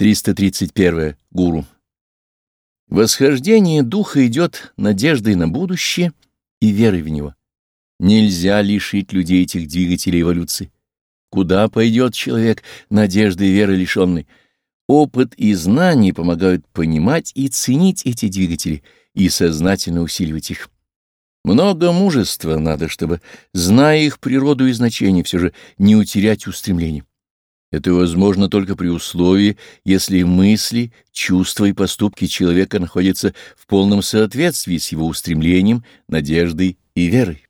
331. Гуру. Восхождение духа идет надеждой на будущее и верой в него. Нельзя лишить людей этих двигателей эволюции. Куда пойдет человек, надежды и веры лишенный? Опыт и знания помогают понимать и ценить эти двигатели и сознательно усиливать их. Много мужества надо, чтобы, зная их природу и значение, все же не утерять устремление. Это возможно только при условии, если мысли, чувства и поступки человека находятся в полном соответствии с его устремлением, надеждой и верой.